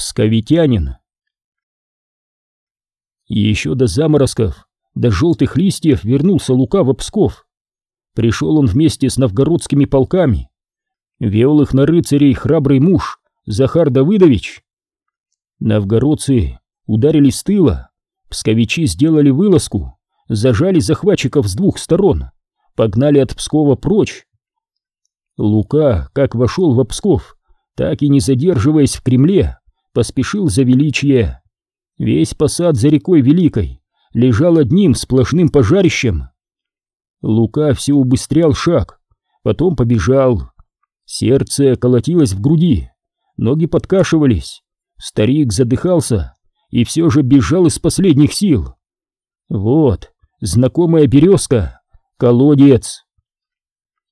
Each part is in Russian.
Псковитянин. Еще до заморозков, до желтых листьев вернулся Лука в Псков. Пришел он вместе с новгородскими полками. Вел их на рыцарей храбрый муж Захар Давыдович. Новгородцы ударили с тыла, псковичи сделали вылазку, зажали захватчиков с двух сторон, погнали от Пскова прочь. Лука, как вошел в Псков, так и не задерживаясь в Кремле, поспешил за величие. Весь посад за рекой Великой лежал одним сплошным пожарищем. Лука все убыстрял шаг, потом побежал. Сердце колотилось в груди, ноги подкашивались, старик задыхался и все же бежал из последних сил. Вот, знакомая березка, колодец.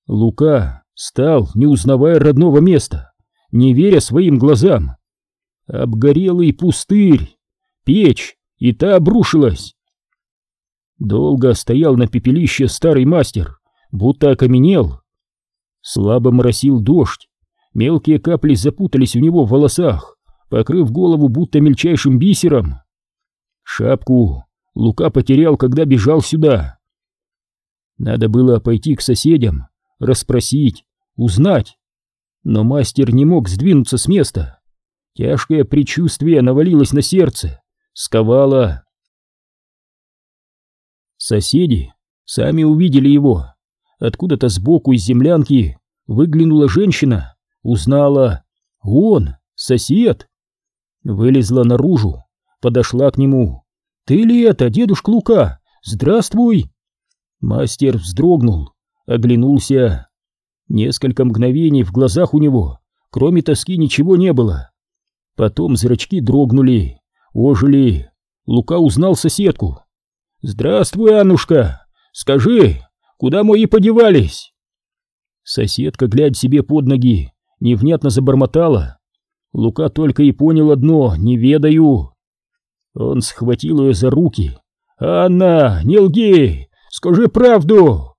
Лука стал, не узнавая родного места, не веря своим глазам. Обгорелый пустырь, печь, и та обрушилась. Долго стоял на пепелище старый мастер, будто окаменел. Слабо моросил дождь, мелкие капли запутались у него в волосах, покрыв голову будто мельчайшим бисером. Шапку Лука потерял, когда бежал сюда. Надо было пойти к соседям, расспросить, узнать. Но мастер не мог сдвинуться с места. Тяжкое предчувствие навалилось на сердце, сковало. Соседи сами увидели его. Откуда-то сбоку из землянки выглянула женщина, узнала. Он, сосед. Вылезла наружу, подошла к нему. «Ты ли это, дедушка Лука? Здравствуй!» Мастер вздрогнул, оглянулся. Несколько мгновений в глазах у него, кроме тоски, ничего не было. Потом зрачки дрогнули, ожили. Лука узнал соседку. «Здравствуй, Аннушка! Скажи, куда мои подевались?» Соседка, глядя себе под ноги, невнятно забормотала. Лука только и понял одно — не ведаю. Он схватил ее за руки. «Анна, не лги! Скажи правду!»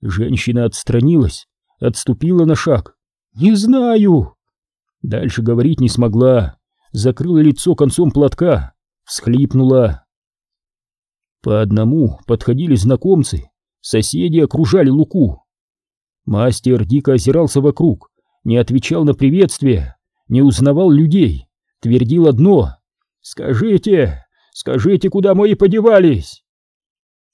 Женщина отстранилась, отступила на шаг. «Не знаю!» Дальше говорить не смогла, закрыла лицо концом платка, всхлипнула. По одному подходили знакомцы, соседи окружали Луку. Мастер дико озирался вокруг, не отвечал на приветствие, не узнавал людей, твердил одно. «Скажите, скажите, куда мои подевались?»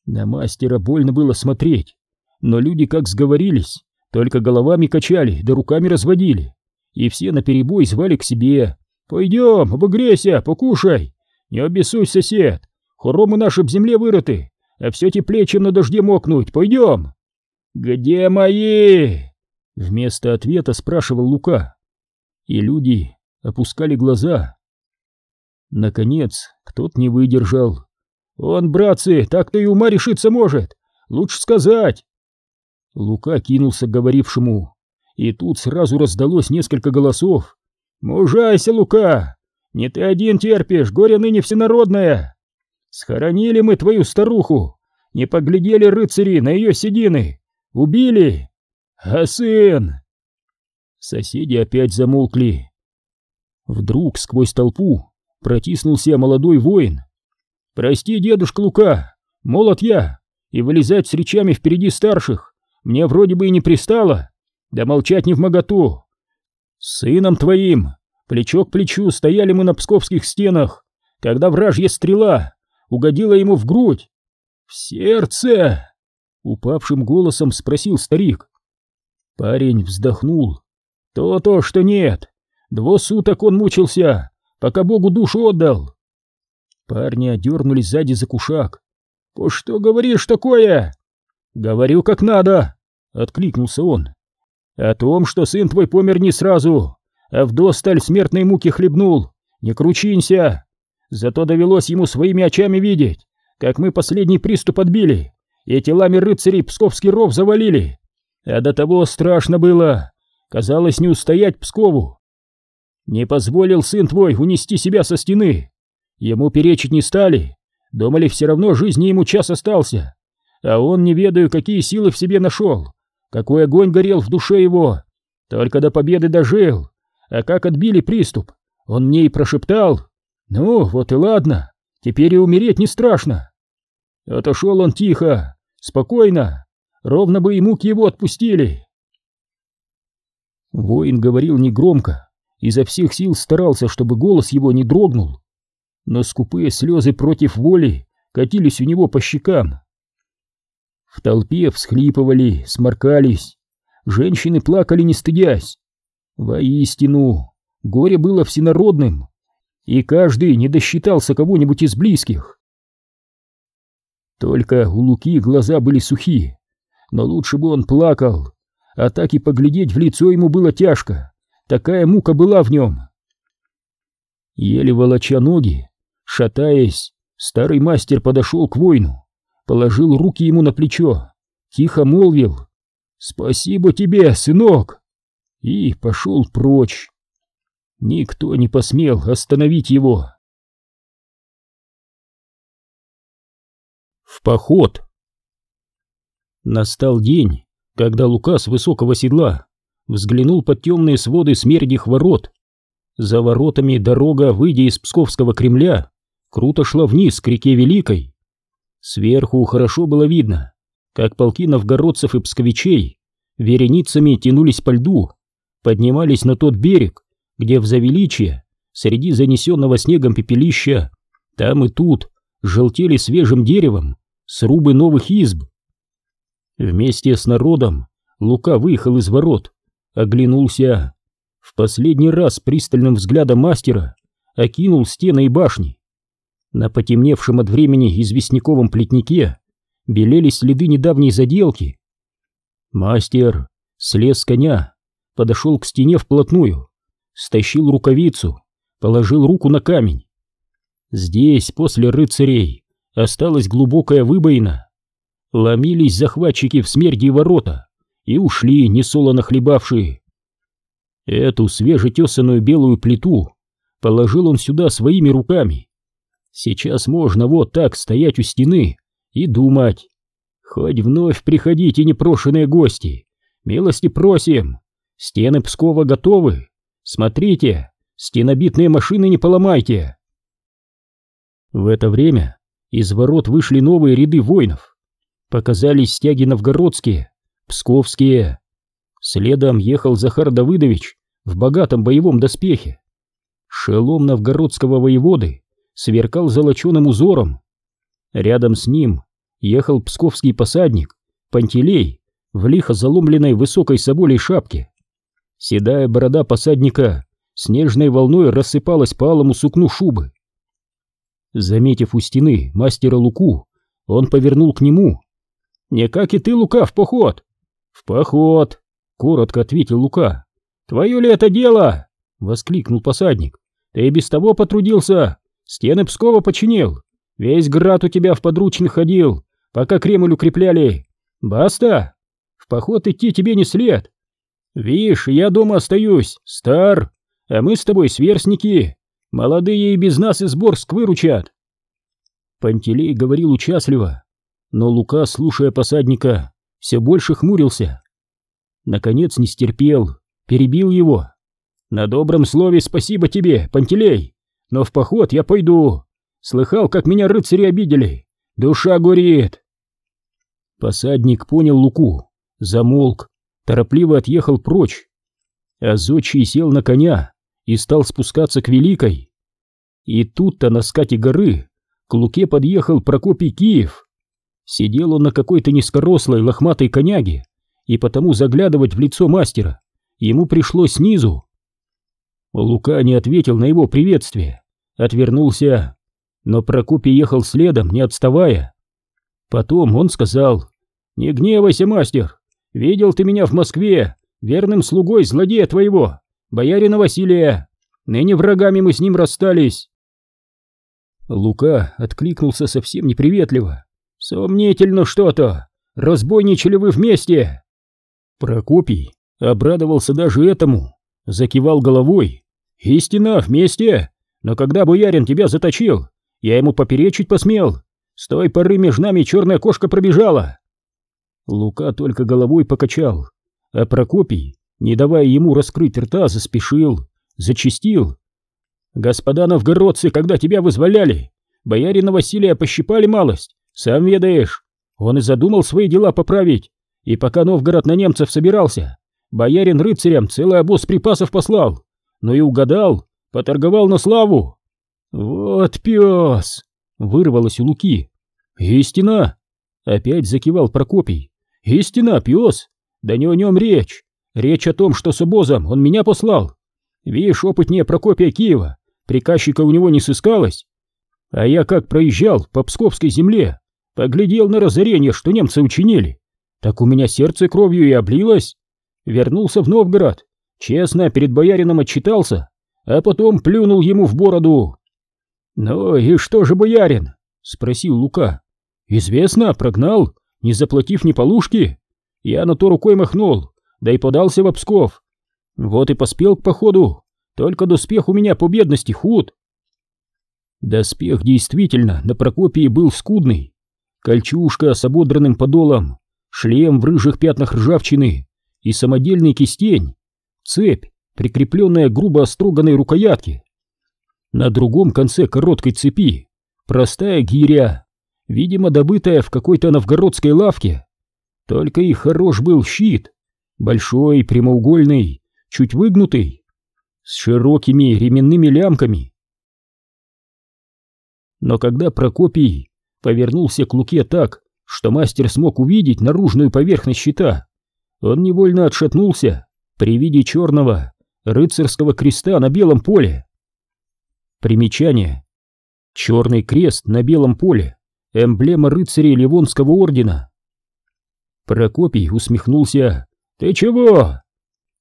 На мастера больно было смотреть, но люди как сговорились, только головами качали да руками разводили и все наперебой звали к себе. «Пойдем, обогрейся, покушай! Не обессуй, сосед! Хоромы наши в земле вырыты, а все теплее, чем на дожде мокнуть. Пойдем!» «Где мои?» Вместо ответа спрашивал Лука. И люди опускали глаза. Наконец, кто-то не выдержал. «Он, братцы, так-то и ума решиться может! Лучше сказать!» Лука кинулся к говорившему. И тут сразу раздалось несколько голосов. «Мужайся, Лука! Не ты один терпишь, горе ныне всенародное! Схоронили мы твою старуху, не поглядели рыцари на ее седины, убили! А сын...» Соседи опять замолкли. Вдруг сквозь толпу протиснулся молодой воин. «Прости, дедушка Лука, молод я, и вылезать с речами впереди старших мне вроде бы и не пристало, да молчать не в моготу. С сыном твоим, плечо к плечу, стояли мы на псковских стенах, когда вражья стрела угодила ему в грудь. В сердце! Упавшим голосом спросил старик. Парень вздохнул. То-то, что нет. Дво суток он мучился, пока Богу душу отдал. Парни одернули сзади за кушак. «По что говоришь такое?» «Говорю как надо», — откликнулся он. О том, что сын твой помер не сразу, а вдосталь смертной муки хлебнул, не кручинься. Зато довелось ему своими очами видеть, как мы последний приступ отбили, и телами рыцарей Псковский ров завалили. А до того страшно было, казалось не устоять Пскову. Не позволил сын твой унести себя со стены. Ему перечить не стали, думали, все равно жизни ему час остался. А он, не ведаю, какие силы в себе нашел, какой огонь горел в душе его! Только до победы дожил! А как отбили приступ? он мне и прошептал. Ну, вот и ладно, теперь и умереть не страшно. Отошел он тихо, спокойно, ровно бы и муки его отпустили. Воин говорил негромко, изо всех сил старался, чтобы голос его не дрогнул, но скупые слезы против воли катились у него по щекам. В толпе всхлипывали, сморкались, женщины плакали не стыдясь. Воистину, горе было всенародным, и каждый не досчитался кого-нибудь из близких. Только у Луки глаза были сухие, но лучше бы он плакал, а так и поглядеть в лицо ему было тяжко, такая мука была в нем. Еле волоча ноги, шатаясь, старый мастер подошел к воину, положил руки ему на плечо, тихо молвил «Спасибо тебе, сынок!» и пошел прочь. Никто не посмел остановить его. В поход Настал день, когда Лука с высокого седла взглянул под темные своды смердих ворот. За воротами дорога, выйдя из Псковского Кремля, круто шла вниз к реке Великой. Сверху хорошо было видно, как полки новгородцев и псковичей вереницами тянулись по льду, поднимались на тот берег, где в завеличье, среди занесенного снегом пепелища, там и тут желтели свежим деревом срубы новых изб. Вместе с народом Лука выехал из ворот, оглянулся, в последний раз пристальным взглядом мастера окинул стены и башни. На потемневшем от времени известняковом плетнике белели следы недавней заделки. Мастер слез с коня, подошел к стене вплотную, стащил рукавицу, положил руку на камень. Здесь, после рыцарей, осталась глубокая выбоина. Ломились захватчики в смерди ворота и ушли, несолоно хлебавшие. Эту свежетесанную белую плиту положил он сюда своими руками. Сейчас можно вот так стоять у стены и думать. Хоть вновь приходите непрошенные гости, милости просим, стены Пскова готовы. Смотрите, стенобитные машины не поломайте. В это время из ворот вышли новые ряды воинов. Показались стяги новгородские, псковские. Следом ехал Захар Давыдович в богатом боевом доспехе. Шелом новгородского воеводы сверкал золоченым узором. Рядом с ним ехал псковский посадник Пантелей в лихо заломленной высокой соболей шапке. Седая борода посадника снежной волной рассыпалась по алому сукну шубы. Заметив у стены мастера Луку, он повернул к нему. «Не как и ты, Лука, в поход!» «В поход!» — коротко ответил Лука. «Твое ли это дело?» — воскликнул посадник. «Ты и без того потрудился, стены Пскова починил, весь град у тебя в подручных ходил, пока Кремль укрепляли. Баста! В поход идти тебе не след, Вишь, я дома остаюсь, стар, а мы с тобой сверстники. Молодые и без нас и Сборск выручат. Пантелей говорил участливо, но Лука, слушая посадника, все больше хмурился. Наконец не стерпел, перебил его. На добром слове спасибо тебе, Пантелей, но в поход я пойду. Слыхал, как меня рыцари обидели. Душа горит. Посадник понял Луку, замолк, торопливо отъехал прочь, а Зодчий сел на коня и стал спускаться к Великой. И тут-то на скате горы к Луке подъехал Прокопий Киев. Сидел он на какой-то низкорослой лохматой коняге, и потому заглядывать в лицо мастера ему пришлось снизу. Лука не ответил на его приветствие, отвернулся, но Прокопий ехал следом, не отставая. Потом он сказал, «Не гневайся, мастер, Видел ты меня в Москве, верным слугой злодея твоего, боярина Василия. Ныне врагами мы с ним расстались. Лука откликнулся совсем неприветливо. Сомнительно что-то. Разбойничали вы вместе. Прокопий обрадовался даже этому, закивал головой. Истина, вместе. Но когда боярин тебя заточил, я ему поперечить посмел. С той поры между нами черная кошка пробежала. Лука только головой покачал, а Прокопий, не давая ему раскрыть рта, заспешил, зачистил. Господа новгородцы, когда тебя вызволяли, боярина Василия пощипали малость, сам ведаешь. Он и задумал свои дела поправить, и пока Новгород на немцев собирался, боярин рыцарям целый обоз припасов послал. Ну и угадал, поторговал на славу. Вот пес! Вырвалось у Луки. Истина! Опять закивал Прокопий. Истина, пес! Да не о нем речь. Речь о том, что с обозом он меня послал. Видишь, опытнее Прокопия Киева, приказчика у него не сыскалось. А я как проезжал по Псковской земле, поглядел на разорение, что немцы учинили. Так у меня сердце кровью и облилось. Вернулся в Новгород, честно перед боярином отчитался, а потом плюнул ему в бороду. «Ну и что же, боярин?» — спросил Лука. «Известно, прогнал, не заплатив ни полушки. Я на то рукой махнул, да и подался в Псков. Вот и поспел к походу, только доспех у меня по бедности худ». Доспех действительно на Прокопии был скудный. Кольчушка с ободранным подолом, шлем в рыжих пятнах ржавчины и самодельный кистень, цепь, прикрепленная грубо остроганной рукоятке. На другом конце короткой цепи простая гиря, видимо, добытая в какой-то новгородской лавке. Только и хорош был щит, большой, прямоугольный, чуть выгнутый, с широкими ременными лямками. Но когда Прокопий повернулся к Луке так, что мастер смог увидеть наружную поверхность щита, он невольно отшатнулся при виде черного рыцарского креста на белом поле. Примечание. Черный крест на белом поле. Эмблема рыцарей Ливонского ордена. Прокопий усмехнулся. «Ты чего?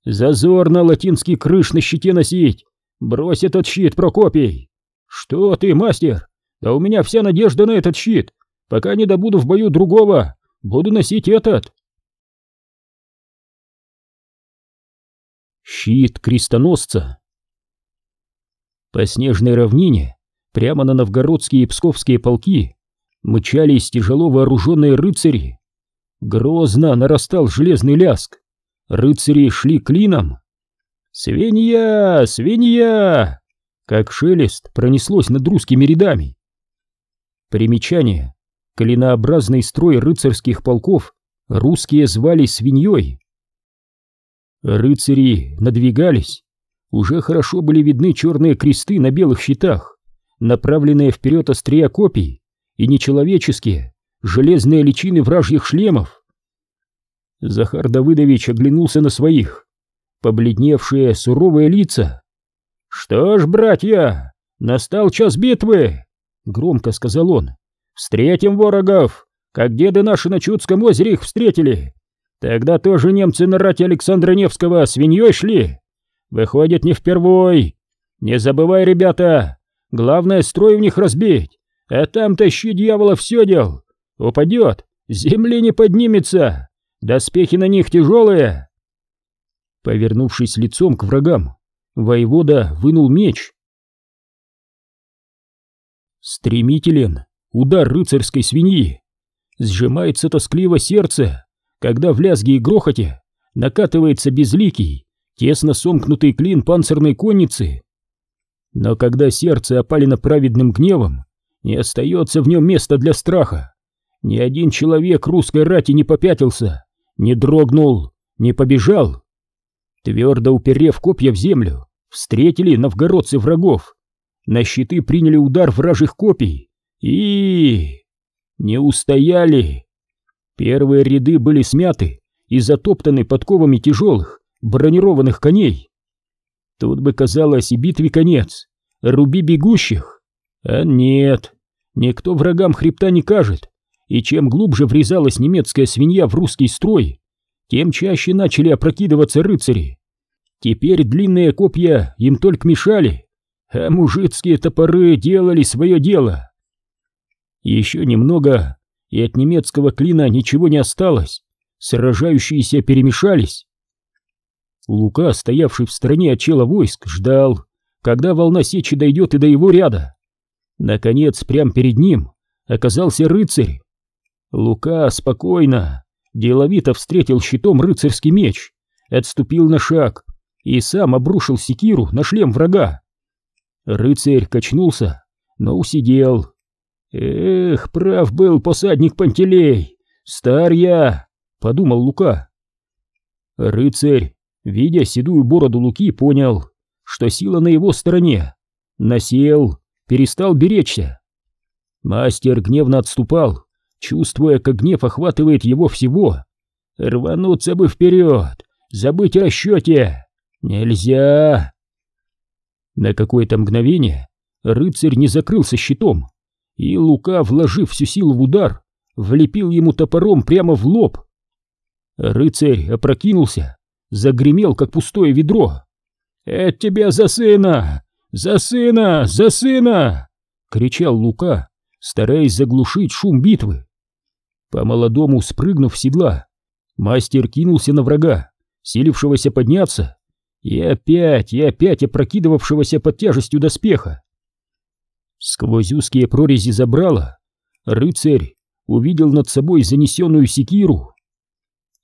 Зазор на латинский крыш на щите носить! Брось этот щит, Прокопий! Что ты, мастер? Да у меня вся надежда на этот щит! Пока не добуду в бою другого, буду носить этот!» Щит крестоносца по снежной равнине, прямо на новгородские и псковские полки, мчались тяжело вооруженные рыцари. Грозно нарастал железный ляск. Рыцари шли клином. «Свинья! Свинья!» Как шелест пронеслось над русскими рядами. Примечание. Клинообразный строй рыцарских полков русские звали свиньей. Рыцари надвигались, уже хорошо были видны черные кресты на белых щитах, направленные вперед острия копий и нечеловеческие, железные личины вражьих шлемов. Захар Давыдович оглянулся на своих, побледневшие суровые лица. «Что ж, братья, настал час битвы!» — громко сказал он. «Встретим ворогов, как деды наши на Чудском озере их встретили. Тогда тоже немцы на рате Александра Невского свиньей шли, Выходит, не впервой. Не забывай, ребята, главное строй в них разбить, а там тащи дьявола все дел. Упадет, земли не поднимется, доспехи на них тяжелые. Повернувшись лицом к врагам, воевода вынул меч. Стремителен удар рыцарской свиньи. Сжимается тоскливо сердце, когда в лязге и грохоте накатывается безликий, тесно сомкнутый клин панцирной конницы. Но когда сердце опалено праведным гневом, не остается в нем места для страха. Ни один человек русской рати не попятился, не дрогнул, не побежал. Твердо уперев копья в землю, встретили новгородцы врагов. На щиты приняли удар вражих копий и... не устояли. Первые ряды были смяты и затоптаны подковами тяжелых, бронированных коней. Тут бы казалось и битве конец, руби бегущих. А нет, никто врагам хребта не кажет, и чем глубже врезалась немецкая свинья в русский строй, тем чаще начали опрокидываться рыцари. Теперь длинные копья им только мешали, а мужицкие топоры делали свое дело. Еще немного, и от немецкого клина ничего не осталось, сражающиеся перемешались. Лука, стоявший в стороне от чела войск, ждал, когда волна сечи дойдет и до его ряда. Наконец, прямо перед ним оказался рыцарь. Лука спокойно, деловито встретил щитом рыцарский меч, отступил на шаг и сам обрушил секиру на шлем врага. Рыцарь качнулся, но усидел. «Эх, прав был посадник Пантелей! Стар я!» — подумал Лука. Рыцарь, видя седую бороду Луки, понял, что сила на его стороне. Насел, перестал беречься. Мастер гневно отступал, чувствуя, как гнев охватывает его всего. Рвануться бы вперед, забыть о расчете. Нельзя. На какое-то мгновение рыцарь не закрылся щитом, и Лука, вложив всю силу в удар, влепил ему топором прямо в лоб. Рыцарь опрокинулся, загремел, как пустое ведро. «Это тебя за сына! За сына! За сына!» — кричал Лука, стараясь заглушить шум битвы. По-молодому спрыгнув с седла, мастер кинулся на врага, силившегося подняться, и опять, и опять опрокидывавшегося под тяжестью доспеха. Сквозь узкие прорези забрала, рыцарь увидел над собой занесенную секиру.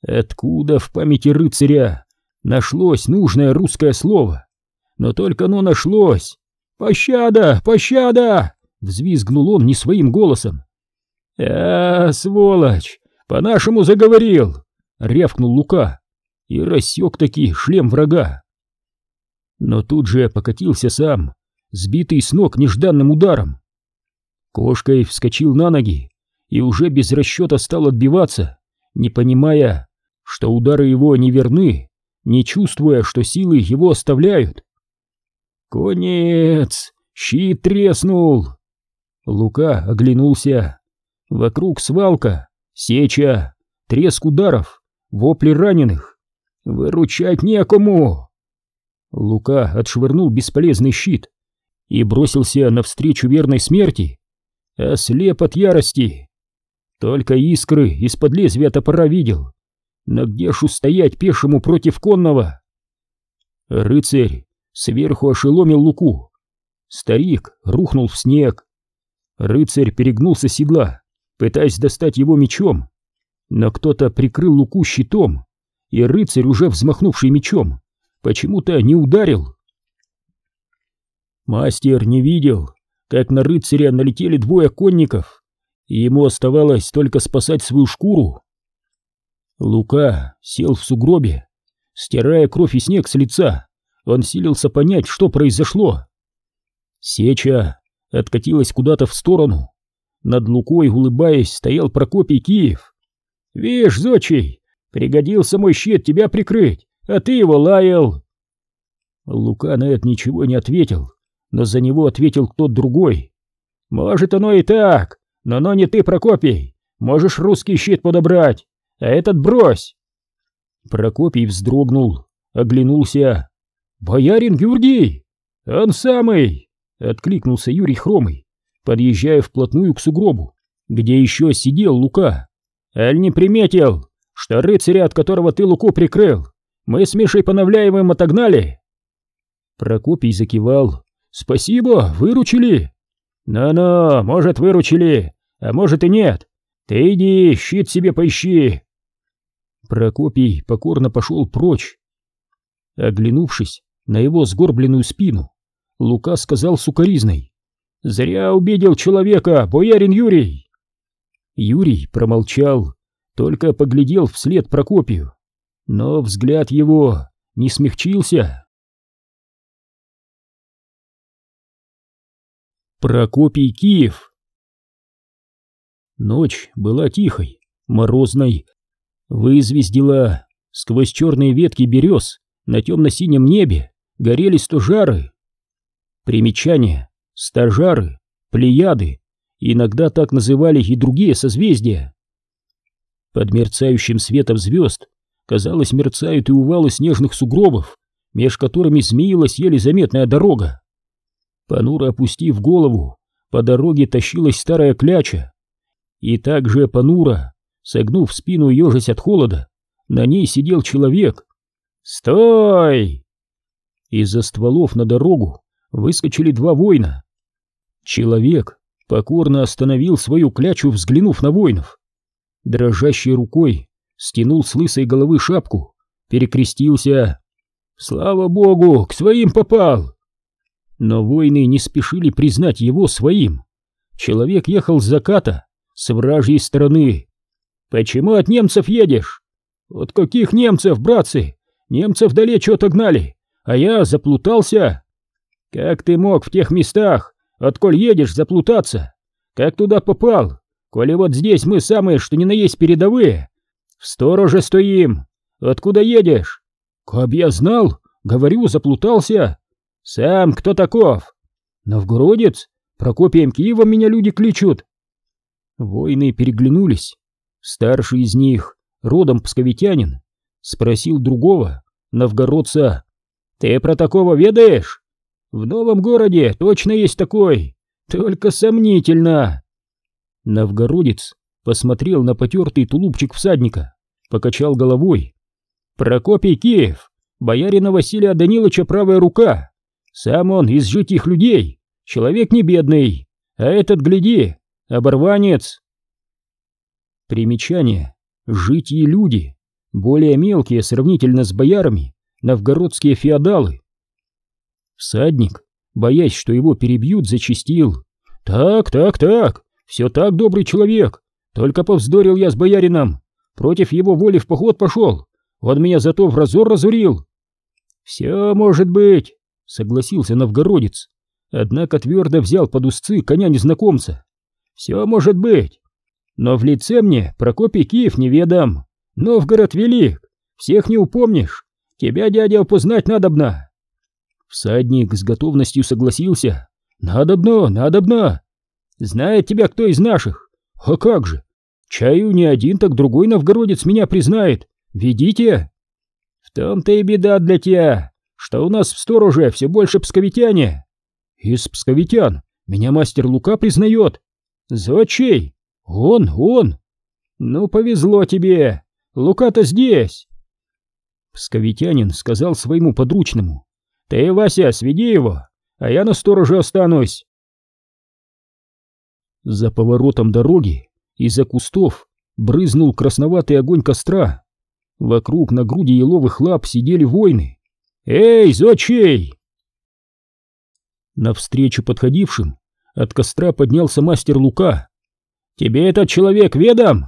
Откуда в памяти рыцаря нашлось нужное русское слово? Но только оно нашлось. «Пощада! Пощада!» — взвизгнул он не своим голосом. «А, сволочь! По-нашему заговорил!» — рявкнул Лука и рассек таки шлем врага. Но тут же покатился сам, сбитый с ног нежданным ударом. Кошкой вскочил на ноги и уже без расчета стал отбиваться, не понимая, что удары его не верны, не чувствуя, что силы его оставляют. «Конец! Щит треснул!» Лука оглянулся. Вокруг свалка, сеча, треск ударов, вопли раненых. «Выручать некому!» Лука отшвырнул бесполезный щит и бросился навстречу верной смерти, ослеп от ярости. Только искры из-под лезвия топора видел. Но где ж устоять пешему против конного? Рыцарь сверху ошеломил луку. Старик рухнул в снег. Рыцарь перегнулся седла, пытаясь достать его мечом. Но кто-то прикрыл луку щитом, и рыцарь, уже взмахнувший мечом, почему-то не ударил. Мастер не видел, как на рыцаря налетели двое конников, и ему оставалось только спасать свою шкуру. Лука сел в сугробе, стирая кровь и снег с лица, он силился понять, что произошло. Сеча откатилась куда-то в сторону. Над Лукой, улыбаясь, стоял Прокопий Киев. «Вишь, зочий, пригодился мой щит тебя прикрыть, а ты его лаял!» Лука на это ничего не ответил, но за него ответил кто-то другой. «Может, оно и так, но но не ты, Прокопий. Можешь русский щит подобрать, а этот брось!» Прокопий вздрогнул, оглянулся. «Боярин Георгий! Он самый!» — откликнулся Юрий Хромый, подъезжая вплотную к сугробу, где еще сидел Лука. «Аль не приметил, что рыцаря, от которого ты Луку прикрыл, мы с Мишей Поновляевым отогнали?» Прокопий закивал. «Спасибо, выручили!» «Ну-ну, может, выручили, а может и нет. Ты иди, щит себе поищи!» Прокопий покорно пошел прочь. Оглянувшись на его сгорбленную спину, Лука сказал сукоризной. «Зря убедил человека, боярин Юрий!» Юрий промолчал, только поглядел вслед Прокопию, но взгляд его не смягчился. Прокопий Киев Ночь была тихой, морозной. Вызвездила сквозь черные ветки берез на темно-синем небе горели стожары. Примечание. Стажары, плеяды, иногда так называли и другие созвездия. Под мерцающим светом звезд, казалось, мерцают и увалы снежных сугробов, меж которыми змеилась еле заметная дорога. Понуро опустив голову, по дороге тащилась старая кляча. И также понуро, согнув спину и ежась от холода, на ней сидел человек. «Стой!» Из-за стволов на дорогу выскочили два воина. Человек покорно остановил свою клячу, взглянув на воинов. Дрожащей рукой стянул с лысой головы шапку, перекрестился. «Слава богу, к своим попал!» Но воины не спешили признать его своим. Человек ехал с заката, с вражьей стороны. «Почему от немцев едешь?» «От каких немцев, братцы? Немцев далече отогнали, а я заплутался». «Как ты мог в тех местах, отколь едешь, заплутаться? Как туда попал? Коли вот здесь мы самые, что ни на есть передовые. В стороже стоим. Откуда едешь?» «Каб я знал, говорю, заплутался». «Сам кто таков?» «Новгородец? Прокопием Киевом меня люди кличут». Воины переглянулись. Старший из них, родом псковитянин, спросил другого, новгородца. «Ты про такого ведаешь?» «В новом городе точно есть такой, только сомнительно». Новгородец посмотрел на потертый тулупчик всадника, покачал головой. «Прокопий Киев, боярина Василия Даниловича правая рука. Сам он из житих людей, человек не бедный, а этот, гляди, оборванец. Примечание. Житьи люди, более мелкие сравнительно с боярами, новгородские феодалы. Всадник, боясь, что его перебьют, зачистил. «Так, так, так, все так, добрый человек, только повздорил я с боярином, против его воли в поход пошел, он меня зато в разор разурил». «Все может быть», согласился новгородец, однако твердо взял под узцы коня-незнакомца. «Все может быть, но в лице мне Прокопий Киев неведом. Новгород велик, всех не упомнишь, тебя, дядя, опознать надобно». Всадник с готовностью согласился. «Надобно, надобно! Знает тебя кто из наших? А как же? Чаю не один, так другой новгородец меня признает. Ведите!» «В том-то и беда для тебя, что у нас в стороже все больше псковитяне. Из псковитян меня мастер Лука признает. Зодчий? Он, он. Ну, повезло тебе. Лука-то здесь. Псковитянин сказал своему подручному. Ты, Вася, сведи его, а я на стороже останусь. За поворотом дороги из-за кустов брызнул красноватый огонь костра. Вокруг на груди еловых лап сидели воины. «Эй, зодчий!» Навстречу подходившим от костра поднялся мастер Лука. «Тебе этот человек ведом?»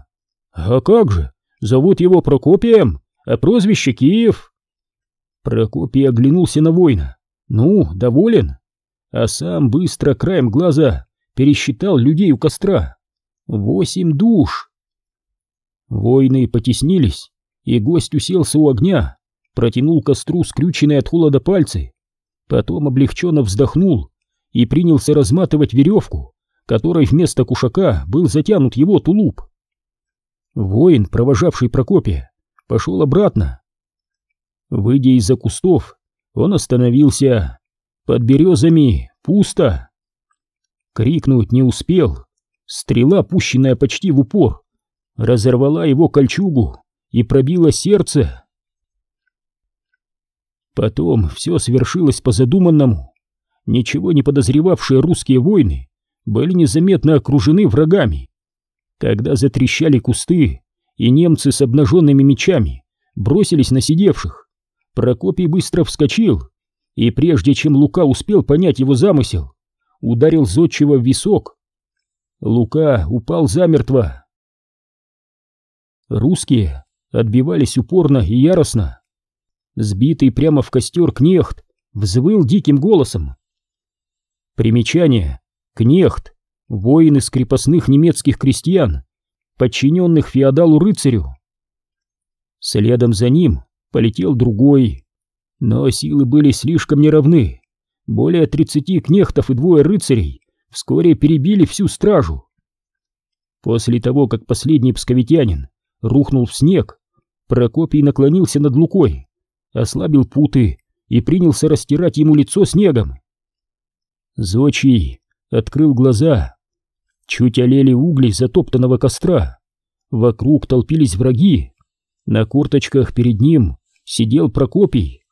«А как же? Зовут его Прокопием, а прозвище Киев». Прокопий оглянулся на воина. «Ну, доволен?» А сам быстро краем глаза пересчитал людей у костра. Восемь душ. Воины потеснились, и гость уселся у огня, протянул костру скрюченные от холода пальцы, потом облегченно вздохнул и принялся разматывать веревку, которой вместо кушака был затянут его тулуп. Воин, провожавший Прокопия, пошел обратно. Выйдя из-за кустов, он остановился. Под березами пусто. Крикнуть не успел. Стрела, пущенная почти в упор, разорвала его кольчугу и пробила сердце. Потом все свершилось по задуманному. Ничего не подозревавшие русские воины были незаметно окружены врагами. Когда затрещали кусты, и немцы с обнаженными мечами бросились на сидевших, Прокопий быстро вскочил, и прежде чем Лука успел понять его замысел, ударил зодчего в висок. Лука упал замертво. Русские отбивались упорно и яростно. Сбитый прямо в костер кнехт взвыл диким голосом. Примечание. Кнехт. Воин из крепостных немецких крестьян, подчиненных феодалу-рыцарю. Следом за ним полетел другой. Но силы были слишком неравны. Более тридцати кнехтов и двое рыцарей вскоре перебили всю стражу. После того, как последний псковитянин рухнул в снег, Прокопий наклонился над Лукой ослабил путы и принялся растирать ему лицо снегом. Зочий открыл глаза. Чуть олели угли затоптанного костра. Вокруг толпились враги. На курточках перед ним сидел Прокопий.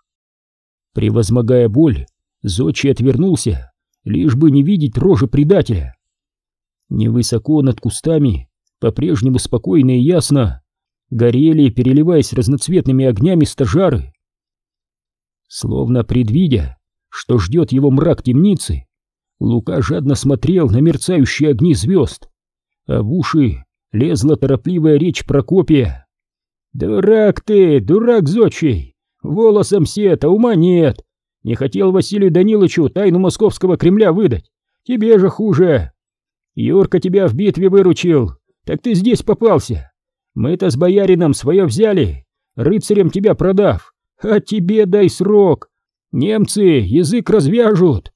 Превозмогая боль, Зочий отвернулся, лишь бы не видеть рожи предателя. Невысоко над кустами, по-прежнему спокойно и ясно, горели, переливаясь разноцветными огнями стажары. Словно предвидя, что ждет его мрак темницы, Лука жадно смотрел на мерцающие огни звезд, а в уши лезла торопливая речь Прокопия. «Дурак ты, дурак зодчий! Волосом сет, а ума нет! Не хотел Василию Даниловичу тайну московского Кремля выдать! Тебе же хуже! Юрка тебя в битве выручил, так ты здесь попался! Мы-то с боярином свое взяли, рыцарем тебя продав, а тебе дай срок! Немцы язык развяжут,